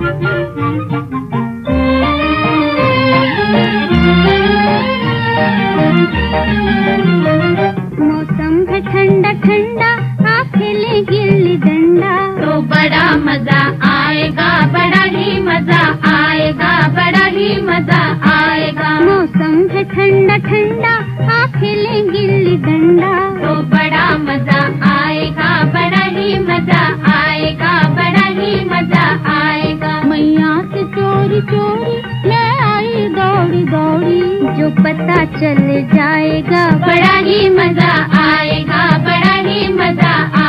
मौसम है ठंडा ठंडा आप खेले गिल्ली डंडा। तो बड़ा मज़ा आएगा बड़ा ही मज़ा आएगा बड़ा ही मज़ा आएगा। मौसम है ठंडा ठंडा चोरी मैं आई दौड़ी दौड़ी। जो पता चल जाएगा, बड़ा ही मज़ा आएगा, बड़ा ही मज़ा आएगा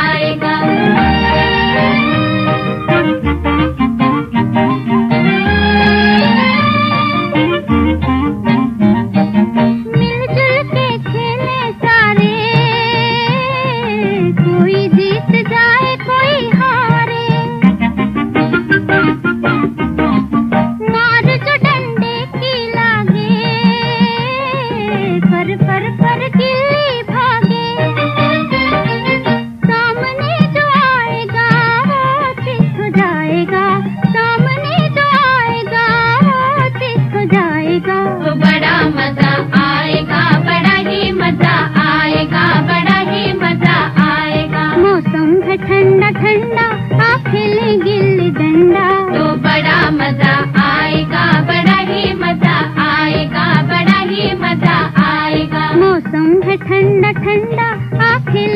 पर पर पर किल्ली भागे। सामने जो आएगा तिख जाएगा। सामने जो आएगा तिख जाएगा। बड़ा मज़ा ठंडा ठंडा आँखें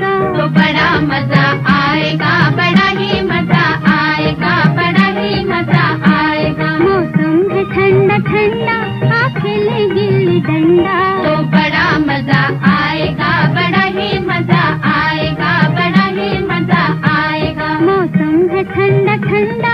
तो बड़ा मज़ा आएगा बड़ा ही मज़ा आएगा बड़ा ही मज़ा आएगा। मौसम ठंडा गिल्ली तो बड़ा मज़ा आएगा बड़ा ही मज़ा आएगा बड़ा ही मज़ा आएगा। मौसम ठंडा ठंडा